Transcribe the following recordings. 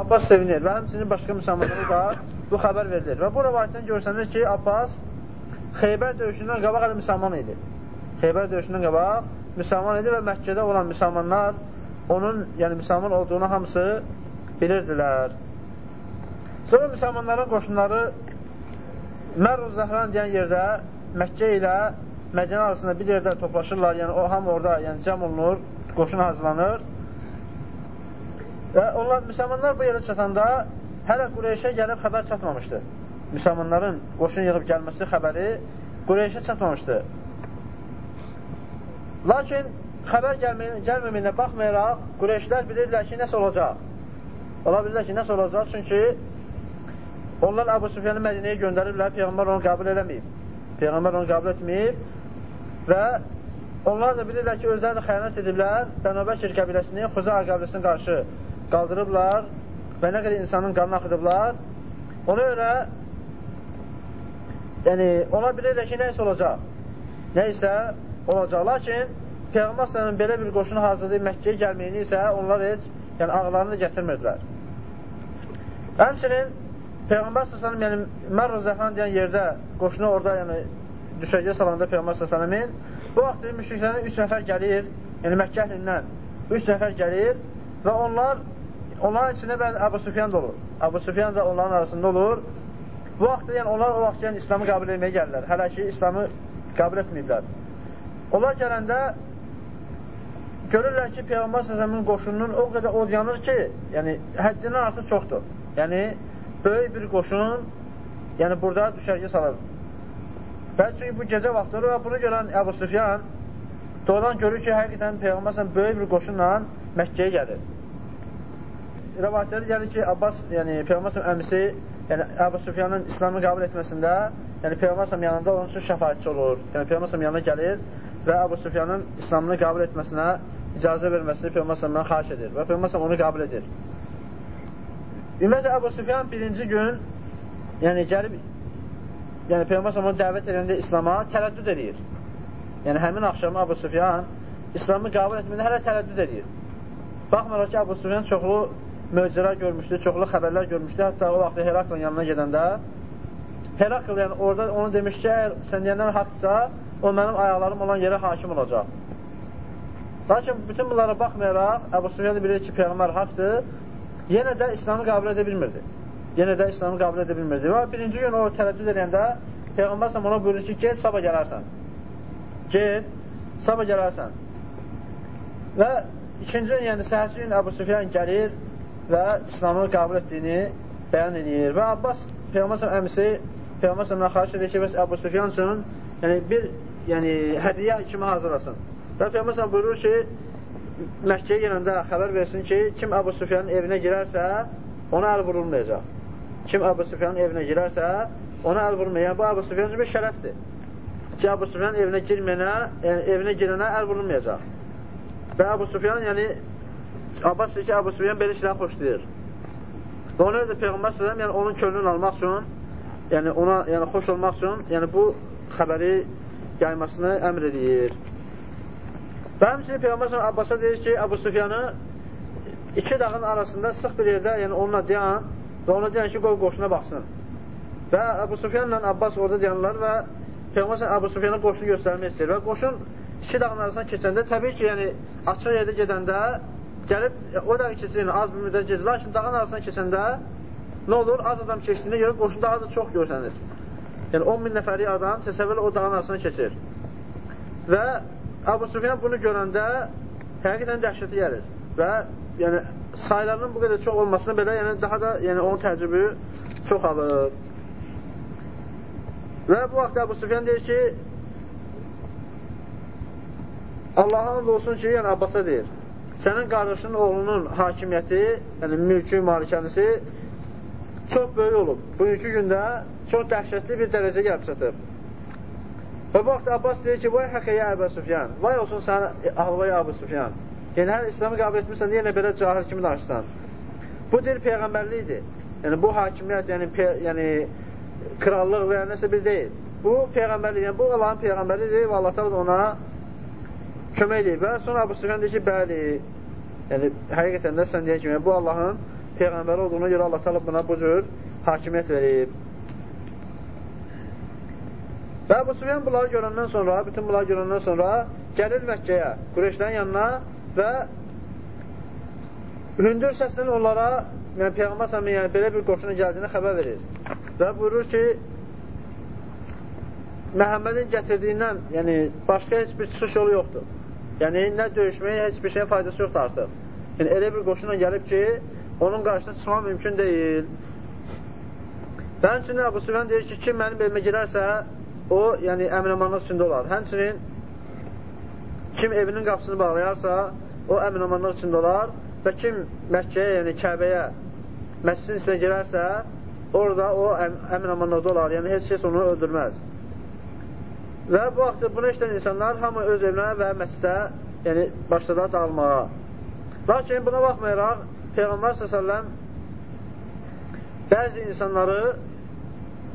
Abbas sevinir və həmçinin başqa müsəlmanlara da bu xəbər verilir. Və bu rəvayətdən görsənir ki, Abbas Xeybər döyüşündən qabaq hələ müsəlman idi. Xeybər döyüşündən qabaq müsəlman idi və Məkkədə olan müsəlmanlar onun, yəni müsəlman olduğunu hamısı bilirdilər. Sonra müsəlmanların qoşunları Mərruz Zəhran deyən yerdə Məkkə ilə Mədinə arasında bir yerdə toplaşırlar, yəni o hamı orada yəni cəm olunur, qoşun hazırlanır. Və onlar, müsəlmanlar bu yerə çatanda hələ Qureyşə gəlib xəbər çatmamışdı. Müsəlmanların qoşun yığıb gəlməsi xəbəri Qureyşə çatmamışdı. Lakin xəbər gəlməyinə baxmayaraq, Qureyşlər bilirlər ki, nəsə olacaq. Ola bilirlər ki, nəsə olacaq, çünki onlar Əbu Sufyanı Mədinəyə göndəriblər, Peyğəmbər onu qəbul eləməyib. Peyğəmbər onu qəbul etməyib və onlar da bilirlər ki, özləri də xəyanət ediblər, Bənabəkir qəbiləsini Xuza qəbiləsinin qarşı qaldırıblar və nə qədər insanın qanını axıdıblar. Ona görə yəni, ona bilirlər ki, nə isə olacaq. Nə isə olacaq. Lakin Peyğəmbər sələmin belə bir qoşunu hazırlayıb Məkkəyə gəlməyini isə onlar heç yəni, ağlarını gətirmirdilər. Həmçinin Peyğəmbər s.ə.v yəni Mərr Zəhran deyən yerdə qoşunu orada yəni düşərgə salanda Peyğəmbər s.ə.v-in bu vaxt müşriklərin üç nəfər gəlir, yəni Məkkə əhlindən üç nəfər gəlir və onlar Onların içində bəzi Əbu Süfyan da olur. Əbu Süfyan da onların arasında olur. Bu vaxtda, yəni onlar o vaxt yəni, İslamı qəbul etməyə gəlirlər. Hələ ki, İslamı qəbul etməyiblər. Onlar gələndə görürlər ki, Peyğəmbər səsəmin qoşununun o qədər od yanır ki, yəni həddindən artıq çoxdur. Yəni, böyük bir qoşun yəni burada düşərgə salır. Və çünki bu gecə vaxtıdır və bunu görən Əbu Süfyan doğrudan görür ki, həqiqətən Peyğəmbər böyük bir qoşunla Məkkəyə gəlir rəvayətlərdə gəlir ki, Abbas, yəni Peyğəmbər əmisi, yəni Əbu Süfyanın İslamı qəbul etməsində, yəni Peyğəmbər yanında onun üçün şəfaətçi olur. Yəni Peyğəmbər yanına gəlir və Əbu Süfyanın İslamını qəbul etməsinə icazə verməsini Peyğəmbər xahiş edir və Peyğəmbər onu qəbul edir. Ümumiyyətlə Əbu Süfyan birinci gün, yəni gəlib, yəni Peyğəmbər onu dəvət edəndə İslama tərəddüd edir. Yəni həmin axşam Əbu Süfyan İslamı qəbul etmədə hələ tərəddüd edir. Baxmayaraq ki, Əbu Süfyan çoxlu möcüzələr görmüşdü, çoxlu xəbərlər görmüşdü. Hətta o vaxt Heraklın yanına gedəndə Herakl yəni orada onu demiş ki, əgər sən deyənlər haqdırsa, o mənim ayaqlarım olan yerə hakim olacaq. Lakin bütün bunlara baxmayaraq, Əbu Süfyan bilir ki, Peyğəmbər haqdır, yenə də İslamı qəbul edə bilmirdi. Yenə də İslamı qəbul edə bilmirdi. Və birinci gün o tərəddüd edəndə Peyğəmbər ona buyurur ki, get, sabah gələrsən. Get, sabah gələrsən. Və ikinci gün, yəni səhərsi gün Əbu Süfyan gəlir, və İslamı qəbul etdiyini bəyan edir. Və Abbas Peyğəmbər əmisi Peyğəmbər xahiş edir ki, bəs Əbu Süfyan üçün yəni bir yəni hədiyyə kimi hazırlasın. Və Peyğəmbər buyurur ki, Məkkəyə gələndə xəbər versin ki, kim Əbu Süfyanın evinə girərsə, ona əl vurulmayacaq. Kim Əbu Süfyanın evinə girərsə, ona əl vurulmayacaq. Yəni, bu Əbu Süfyan üçün bir şərəfdir. Ki, Əbu Süfyanın evinə girməyənə, yəni evinə girənə əl vurulmayacaq. Və Əbu Süfyan, yəni Abbas deyir ki, Əbu Süfyan belə şeyləri xoşlayır. Və ona görə də Peyğəmbər səsələm, yəni onun könlünü almaq üçün, yəni ona yəni, xoş olmaq üçün, yəni bu xəbəri yaymasını əmr edir. Və həmçinin Peyğəmbər səsələm Abbasa deyir ki, Əbu Süfyanı iki dağın arasında sıx bir yerdə, yəni onunla dayan və ona deyən ki, qoy qoşuna baxsın. Və Əbu Süfyanla Abbas orada dayanırlar və Peyğəmbər səsələm Əbu Süfyana qoşunu göstərmək istəyir və qoşun iki dağın arasına keçəndə, təbii ki, yəni açıq yerdə gedəndə gəlib o da keçir, yəni, az bir müddət keçir. Lakin dağın arasına keçəndə nə olur? Az adam keçdiyində görə qoşunda az çox görsənir. Yəni 10 min nəfəri adam təsəvvürlə o dağın arasına keçir. Və Abu Sufyan bunu görəndə həqiqətən dəhşəti gəlir. Və yəni saylarının bu qədər çox olmasına belə yəni daha da yəni onun təəccübü çox alır. Və bu vaxt Abu Sufyan deyir ki, Allah'a olsun ki, yəni Abbasa deyir sənin qardaşının oğlunun hakimiyyəti, yəni mülkü, malikənisi çox böyük olub. Bugünkü gündə çox dəhşətli bir dərəcə gəlib çatıb. Və bu vaxt Abbas deyir ki, vay həqəyə Əbə Süfyan, vay olsun sənə ahvaya Əbə Süfyan. Yəni, hər İslamı qəbul etmirsən, yenə belə cahil kimi danışsan. Bu deyir Peyğəmbərlikdir. Yəni, bu hakimiyyət, yəni, pe yəni krallıq və ya nəsə bir deyil. Bu Peyğəmbərlik, yəni bu Allahın Peyğəmbərlidir və Allah da ona kömək eləyir. Və sonra Abu Sufyan deyir ki, bəli, yəni həqiqətən də sən deyək kimi, bu Allahın Peyğəmbəri olduğuna görə Allah təala buna bu cür hakimiyyət verib. Və Əbu Süfyan bunları görəndən sonra, bütün bunları görəndən sonra gəlir Məkkəyə, Qureyşlərin yanına və hündür səslə onlara, yəni Peyğəmbər səmin yəni belə bir qoşuna gəldiyini xəbər verir. Və buyurur ki, Məhəmmədin gətirdiyindən, yəni başqa heç bir çıxış yolu yoxdur. Yəni nə döyüşməyə heç bir şeyin faydası yoxdur artıq. Yəni elə bir qoşuna gəlib ki, onun qarşısına çıxmaq mümkün deyil. Və həmçinin Əbu Süfyan deyir ki, kim mənim evimə girərsə, o, yəni əminamanlıq içində olar. Həmçinin kim evinin qapısını bağlayarsa, o əminamanlıq içində olar və kim Məkkəyə, yəni Kəbəyə, məscidin içinə girərsə, orada o əminamanlıqda olar. Yəni, heç kəs onu öldürməz. Və bu vaxtda bunu işləyən insanlar hamı öz evinə və məscidə yəni, başladı dağılmağa. Lakin buna baxmayaraq, Peyğəmbər s.ə.v bəzi insanları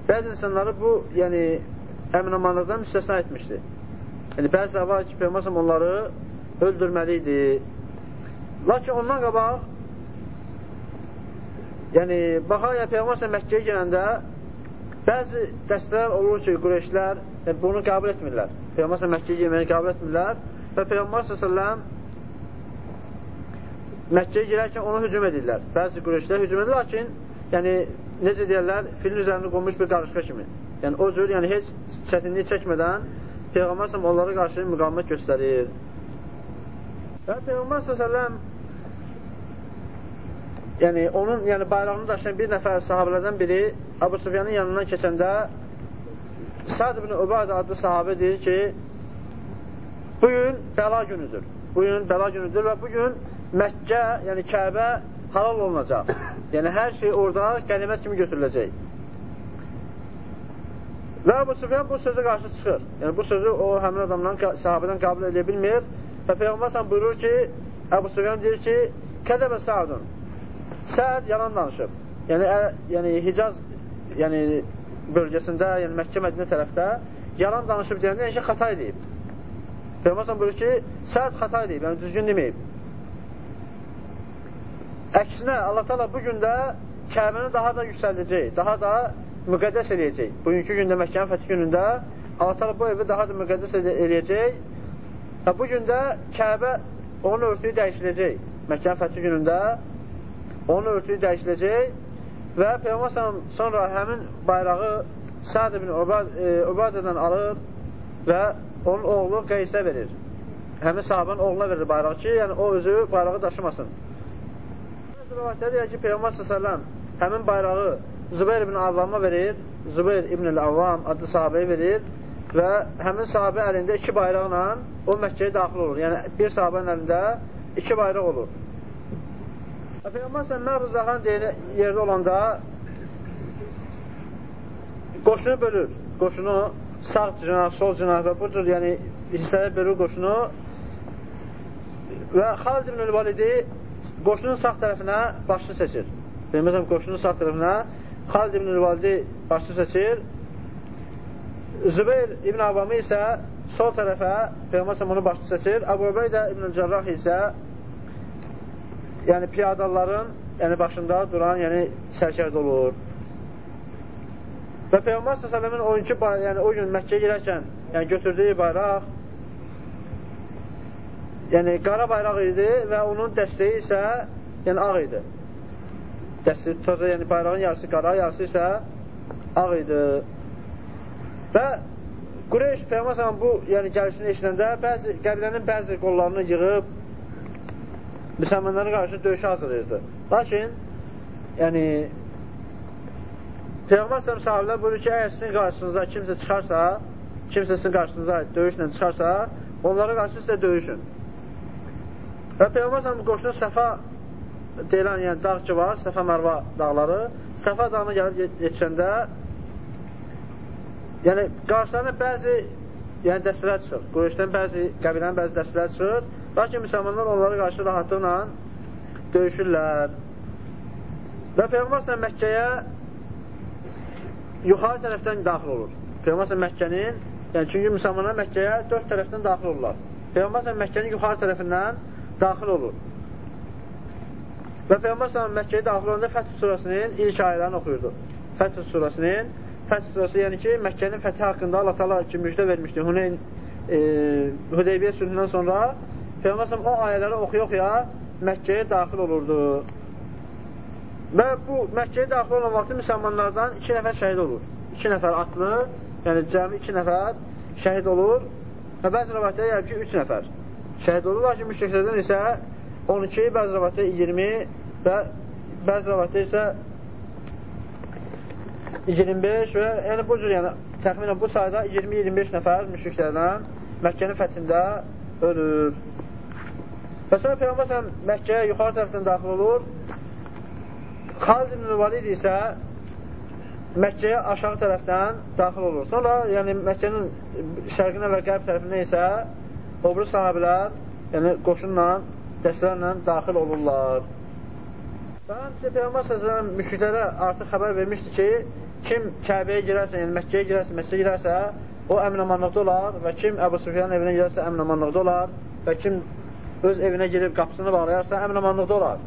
bəzi insanları bu, yəni, əminamanlıqdan müstəsna etmişdi. Yəni, bəziləri var ki, Peyğməsəm onları öldürməli idi. Lakin ondan qabaq, yəni, baxaq, yəni, Peyğməsəm Məkkəyə girəndə bəzi dəstələr olur ki, Qureyşlər yəni, bunu qəbul etmirlər. Peyğməsəm Məkkəyə girməyini qəbul etmirlər və Peyğməsəm s.ə.v Məkkəyə girərkən ona hücum edirlər. Bəzi Qureyşlər hücum edir, lakin yəni, necə deyərlər, filin üzərində qonmuş bir qarışqa kimi. Yəni o cür, yəni heç çətinlik çəkmədən Peyğəmbər s.ə.v onlara qarşı müqamət göstərir. Və Peyğəmbər s.ə.v yəni onun yəni bayrağını daşıyan bir nəfər sahabələrdən biri Əbu Sufyanın yanından keçəndə Sad ibn Ubadə adlı sahabə deyir ki, bu gün bəla günüdür. Bu gün bəla günüdür və bu gün Məkkə, yəni Kəbə halal olunacaq. Yəni hər şey orada qənimət kimi götürüləcək. Və Əbu Süfyan bu sözə qarşı çıxır. Yəni, bu sözü o həmin adamdan, sahabədən qəbul edə bilmir və Peyğəmbər sən buyurur ki, Əbu Süfyan deyir ki, kədəbə Səadun. Səad yalan danışıb. Yəni, ə, yəni Hicaz yəni, bölgəsində, yəni Məkkə Mədinə tərəfdə yalan danışıb deyəndə, yəni ki, xata edib. Peyğəmbər buyurur ki, Səad xata edib, yəni düzgün deməyib. Əksinə, Allah-u Teala bu gün də Kəbəni daha da yüksəldəcək, daha da müqəddəs eləyəcək. Bugünkü gündə Məkkənin fəthi günündə Allah təala bu evi daha da müqəddəs eləyəcək. Və bu gündə Kəbə onun örtüyü dəyişiləcək. Məkkənin fəthi günündə onun örtüyü dəyişiləcək və Peyğəmbər sonra həmin bayrağı Sa'd ibn Ubadədən alır və onun oğlu Qeysə verir. Həmin sahabanın oğluna verir bayrağı ki, yəni o özü bayrağı daşımasın. Rivayətdə deyir ki, Peyğəmbər s.ə.v həmin bayrağı Zübeyir ibn Avvama verir, Zübeyir ibn Avvam adlı sahabəyə verir və həmin sahabə əlində iki bayraqla o Məkkəyə daxil olur. Yəni, bir sahabənin əlində iki bayraq olur. Peyğəmbər sən mən rızaqan yerdə olanda qoşunu bölür. Qoşunu sağ cinah, sol cinah və bu cür yəni, hissəyə bölür qoşunu və Xalid ibn Validi qoşunun sağ tərəfinə başını seçir. Peyğəmbər qoşunun sağ tərəfinə Xalid ibn Validi başçı seçir. Zübeyir ibn Avamı isə sol tərəfə Peyğəmbər onu başçı seçir. Əbu Ubeydə ibn Cərrah isə yəni piyadaların yəni başında duran, yəni sərkərdə olur. Və Peyğəmbər s.ə.v-in oyuncu, yəni o gün Məkkəyə girərkən yəni götürdüyü bayraq yəni qara bayraq idi və onun dəstəyi isə yəni ağ idi dəsti toza, yəni bayrağın yarısı qara, yarısı isə ağ idi. Və Qureyş Peyğəmbər bu yəni gəlişini eşidəndə bəzi qəbilənin bəzi qollarını yığıb müsəlmanlara qarşı döyüşə hazırlayırdı. Lakin yəni Peyğəmbər sahabələr buyurur ki, əgər sizin qarşınıza kimsə çıxarsa, kimsə sizin qarşınıza döyüşlə çıxarsa, onlara qarşı sizə döyüşün. Və Peyğəmbər qoşunu Səfa deyilən yəni, dağ ki var, Səfə Mərva dağları, Səfə dağına gəlib yetişəndə yəni qarşılarına bəzi yəni dəstələr çıxır. Qureyşdən bəzi, qəbilənin bəzi dəstələr çıxır. Lakin müsəlmanlar onlara qarşı rahatlıqla döyüşürlər. Və Peyğəmbər Məkkəyə yuxarı tərəfdən daxil olur. Peyğəmbər Məkkənin, yəni çünki müsəlmanlar Məkkəyə dörd tərəfdən daxil olurlar. Peyğəmbər Məkkənin yuxarı tərəfindən daxil olur. Və Peyğəmbər Məkkəyə daxil olanda Fəth surəsinin ilk ayələrini oxuyurdu. Fəth surəsinin Fəth surəsi, yəni ki, Məkkənin fəthi haqqında Allah təala ki, müjdə vermişdi. Huneyn e, Hüdeybiyyə sülhündən sonra Peyğəmbər o ayələri oxuya-oxuya Məkkəyə daxil olurdu. Və bu Məkkəyə daxil olan vaxtı müsəlmanlardan iki nəfər şəhid olur. İki nəfər atlı, yəni cəmi iki nəfər şəhid olur və bəzi rəvayətdə yəni ki, üç nəfər şəhid olur. Lakin müşriklərdən isə 12, bəzi rəvayətdə 20 və bəzi rəvayətdə isə 25 və yəni bu cür, yəni təxminən bu sayda 20-25 nəfər müşriklərdən Məkkənin fəthində ölür. Və sonra Peyğəmbər sən Məkkəyə yuxarı tərəfdən daxil olur. Xalid ibn Valid isə Məkkəyə aşağı tərəfdən daxil olur. Sonra yəni Məkkənin şərqinə və qərb tərəfinə isə o biri sahabələr yəni qoşunla, dəstələrlə daxil olurlar. Və həmçə Peyğəmbər səsələn müşriklərə artıq xəbər vermişdi ki, kim Kəbəyə girərsə, yəni Məkkəyə girərsə, Məsələ girərsə, o əmin-amanlıqda olar və kim Əbu Süfyan evinə girərsə, əmin-amanlıqda olar və kim öz evinə girib qapısını bağlayarsa, əmin-amanlıqda olar.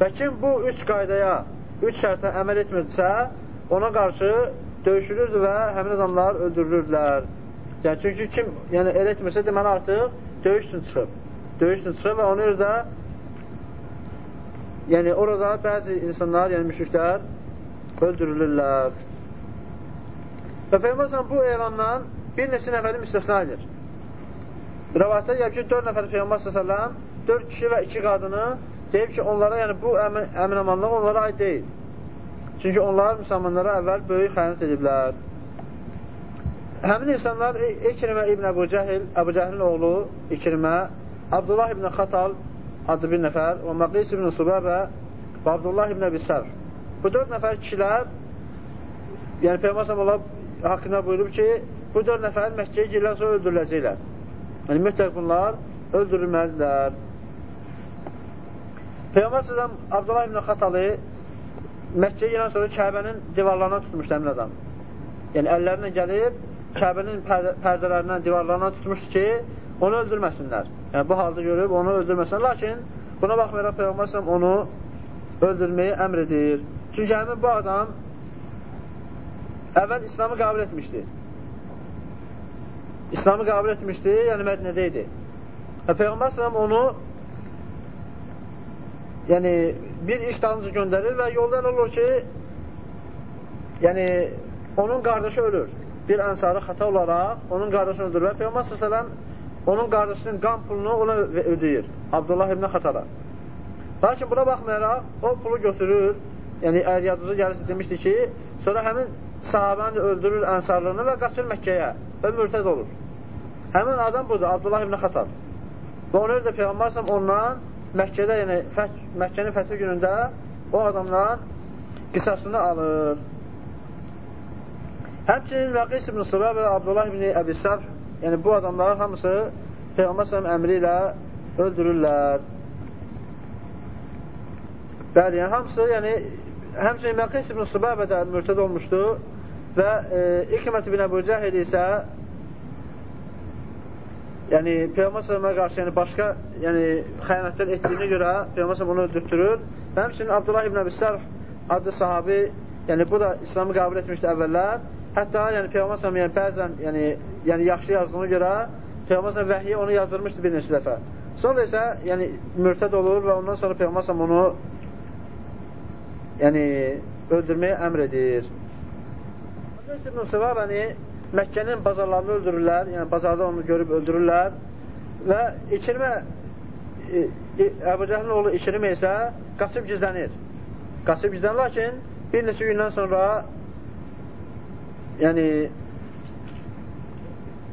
Və kim bu üç qaydaya, üç şərtə əməl etmirdirsə, ona qarşı döyüşülürdü və həmin adamlar öldürülürdülər. Yəni, çünki kim yəni, elə etmirsə, deməli artıq döyüş üçün çıxıb. Döyüş üçün çıxıb və onu da yəni orada bəzi insanlar, yəni müşriklər öldürülürlər. Və Peyğəmbər bu elandan bir neçə nəfəri müstəsna edir. Rəvayətdə deyib ki, 4 nəfər Peyğəmbər s.ə.v 4 kişi və 2 qadını deyib ki, onlara, yəni bu əmin, əminamanlıq onlara aid deyil. Çünki onlar müsəlmanlara əvvəl böyük xəyanət ediblər. Həmin insanlar İkrimə ibn Əbu Cəhil, Əbu Cəhilin oğlu İkrimə, Abdullah ibn Xatal adlı bir nəfər və Maqis ibn Subabə və Abdullah ibn Əbi Sərf. Bu dörd nəfər kişilər, yəni Peyğəmbər Allah haqqında buyurub ki, bu dörd nəfər Məkkəyə girən sonra öldürüləcəklər. Yəni, mütləq bunlar öldürülməlidirlər. Peyğəmbər səzəm Abdullah ibn Xatalı Məkkəyə girən sonra Kəbənin divarlarına tutmuşdu əmin adam. Yəni, əllərinə gəlib, Kəbənin pərdələrindən, divarlarından tutmuşdu ki, onu öldürməsinlər. Yəni, bu halda görüb onu öldürməsinlər. Lakin buna baxmayaraq Peyğəmbər onu öldürməyi əmr edir. Çünki həmin bu adam əvvəl İslamı qəbul etmişdi. İslamı qəbul etmişdi, yəni Mədinədə idi. Və Peyğəmbər sələm onu yəni bir iş dalınca göndərir və yolda olur ki, yəni onun qardaşı ölür. Bir ənsarı xəta olaraq onun qardaşını öldürür və Peyğəmbər sələm onun qardaşının qan pulunu ona ödəyir. Abdullah ibn Xatara. Lakin buna baxmayaraq, o pulu götürür, yəni əgər yadınıza gəlirsə demişdi ki, sonra həmin sahabəni öldürür ənsarlığını və qaçır Məkkəyə və mürtəd olur. Həmin adam budur, Abdullah ibn Xatab. Və ona görə də Peyğəmbər ondan Məkkədə, yəni fəth, Məkkənin fəthi günündə o adamdan qisasını alır. Həmçinin Vəqis ibn Sıra və Abdullah ibn Əbi Sərf, yəni bu adamlar hamısı Peyğəmbər əmri ilə öldürürlər. Bəli, yəni hamısı, yəni həmçinin Məqis ibn Subabə də mürtəd olmuşdu və e, İkmət ibn Əbu Cəhid isə yəni Peyğəmbər sallallahu qarşı yəni başqa yəni xəyanətlər etdiyinə görə Peyğəmbər onu öldürtdürür. Və həmçinin Abdullah ibn Əbi Sərh adlı sahabi, yəni bu da İslamı qəbul etmişdi əvvəllər. Hətta yəni Peyğəmbər sallallahu yəni bəzən yəni yəni yaxşı yazdığına görə Peyğəmbər vəhyi onu yazdırmışdı bir neçə dəfə. Sonra isə yəni mürtəd olur və ondan sonra Peyğəmbər onu yəni öldürməyə əmr edir. Hazreti İbn Sıvabəni Məkkənin bazarlarını öldürürlər, yəni bazarda onu görüb öldürürlər və İkrimə e, e, Əbu Cəhlin oğlu İkrimə isə qaçıb gizlənir. Qaçıb gizlənir, lakin bir neçə gündən sonra yəni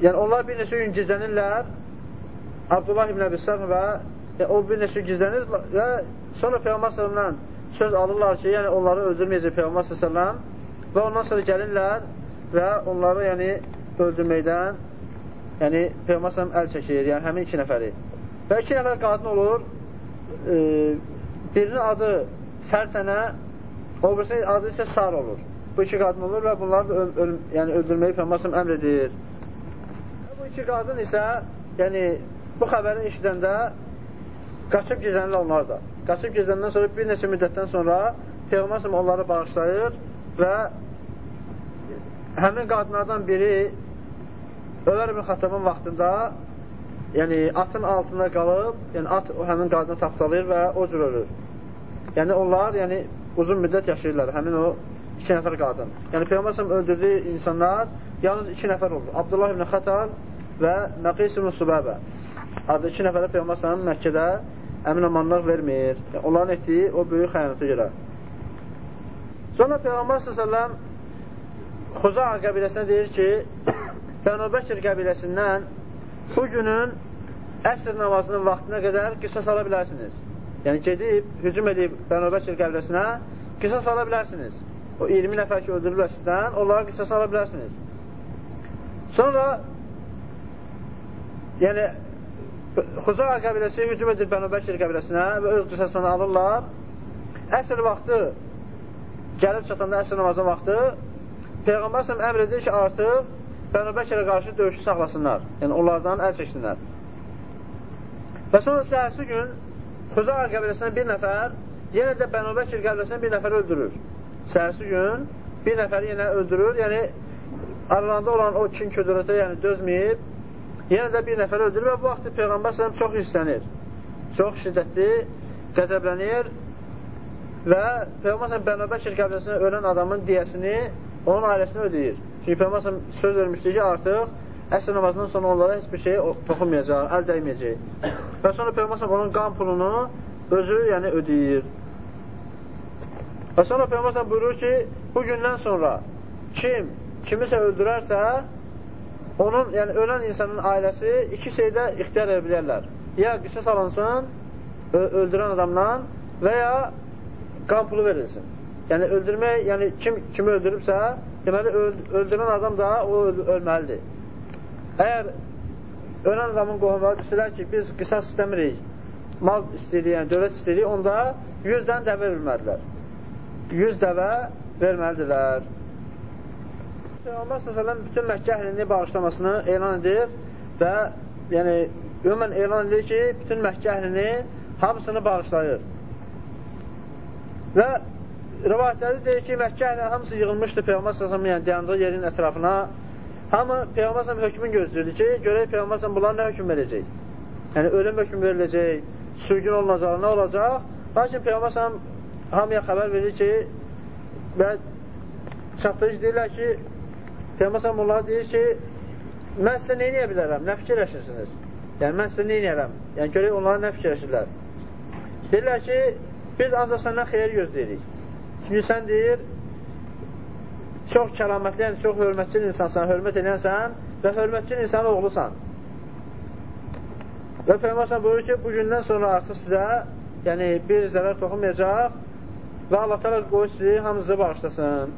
yəni onlar bir neçə gün gizlənirlər Abdullah ibn Əbi Sərm və e, o bir neçə gizlənir və sonra Peyğəmbər sələmdən söz alırlar ki, yəni onları öldürməyəcək Peyğəmbər s.ə.v və ondan sonra gəlirlər və onları yəni öldürməkdən yəni Peyğəmbər əl çəkir, yəni həmin iki nəfəri. Və iki nəfər qadın olur, e, birinin adı Fərtənə, o birisinin adı isə Sar olur. Bu iki qadın olur və bunları da öl, öl, yəni öldürməyi Peyğəmbər əmr edir. Və bu iki qadın isə yəni bu xəbəri eşidəndə qaçıb gizlənirlər onlar da. qaçıb gizləndən sonra bir neçə müddətdən sonra Peyğəmbər onları bağışlayır və həmin qadınlardan biri Ömər ibn Xattabın vaxtında yəni atın altında qalıb, yəni at həmin qadını tapdalayır və o cür ölür. Yəni onlar yəni uzun müddət yaşayırlar, həmin o iki nəfər qadın. Yəni Peyğəmbər öldürdüyü insanlar yalnız iki nəfər olur. Abdullah ibn Xatal və Məqis ibn Subabə. Adı iki nəfərə Peyğəmbər Məkkədə əmin amanlıq vermir. Yəni, onların etdiyi o böyük xəyanətə görə. Sonra Peyğəmbər s.ə.v Xuzağa qəbiləsinə deyir ki, Bənu Bəkir qəbiləsindən bu günün əsr namazının vaxtına qədər qisas ala bilərsiniz. Yəni, gedib, hücum edib Bənu Bəkir qəbiləsinə qisas ala bilərsiniz. O 20 nəfər ki, öldürürlər sizdən, onlara qisas ala bilərsiniz. Sonra yəni Xuzağa qəbiləsi hücum edir Bənu Bəkir qəbiləsinə və öz qisasını alırlar. Əsr vaxtı gəlib çatanda əsr namazın vaxtı Peyğəmbər səhəm əmr edir ki, artıq Bənu Bəkirə qarşı döyüşü saxlasınlar. Yəni, onlardan əl çəksinlər. Və sonra səhərsi gün Xuzağa qəbiləsindən bir nəfər yenə də Bənu Bəkir qəbiləsindən bir nəfər öldürür. Səhərsi gün bir nəfəri yenə öldürür. Yəni, aralarında olan o kin ködürətə yəni, dözməyib yenə də bir nəfər öldürür və bu vaxtda Peyğəmbər sələm çox hirslənir. Çox şiddətli qəzəblənir və Peyğəmbər sələm Bənabəkir qəbiləsində ölən adamın diyəsini onun ailəsinə ödəyir. Çünki Peyğəmbər söz vermişdir ki, artıq əsr namazından sonra onlara heç bir şey toxunmayacaq, əl dəyməyəcək. Və sonra Peyğəmbər onun qan pulunu özü yəni ödəyir. Və sonra Peyğəmbər buyurur ki, bu gündən sonra kim kimisə öldürərsə, onun, yəni ölən insanın ailəsi iki şeydə ixtiyar edə bilərlər. Ya qisas alınsın öldürən adamdan və ya qan pulu verilsin. Yəni öldürmək, yəni kim kimi öldürübsə, deməli öldürən adam da o öl ölməlidir. Əgər ölən adamın qohumları desələr ki, biz qisas istəmirik, mal istəyirik, yəni dövlət istəyirik, onda 100 dən dəvə verməlilər. 100 dəvə verməlidirlər. Peyğəmbər s.ə.v bütün Məkkə əhlini bağışlamasını elan edir və yəni ümumən elan edir ki, bütün Məkkə əhlini hamısını bağışlayır. Və rivayətləri deyir ki, Məkkə əhli hamısı yığılmışdı Peyğəmbər s.ə.v yəni dayandığı yerin ətrafına. Hamı Peyğəmbər s.ə.v hökmün gözləyirdi ki, görək Peyğəmbər s.ə.v bunlar nə hökm verəcək? Yəni ölüm hökm veriləcək, sürgün olunacaq, nə olacaq? Lakin Peyğəmbər s.ə.v hamıya xəbər verir ki, və çatdırıcı deyirlər ki, Peyğəmbər onlara deyir ki, mən sizə nə edə bilərəm, nə fikirləşirsiniz? Yəni, mən sizə nə edərəm? Yəni, görək onlara nə fikirləşirlər? Deyirlər ki, biz ancaq səndən xeyir gözləyirik. Çünki sən deyir, çox kəramətli, yəni çox hörmətçil insansan, hörmət edənsən və hörmətçil insan oğlusan. Və Peyğəmbər buyurur ki, bu gündən sonra artıq sizə yəni bir zərər toxunmayacaq və Allah təala qoy sizi hamınızı bağışlasın.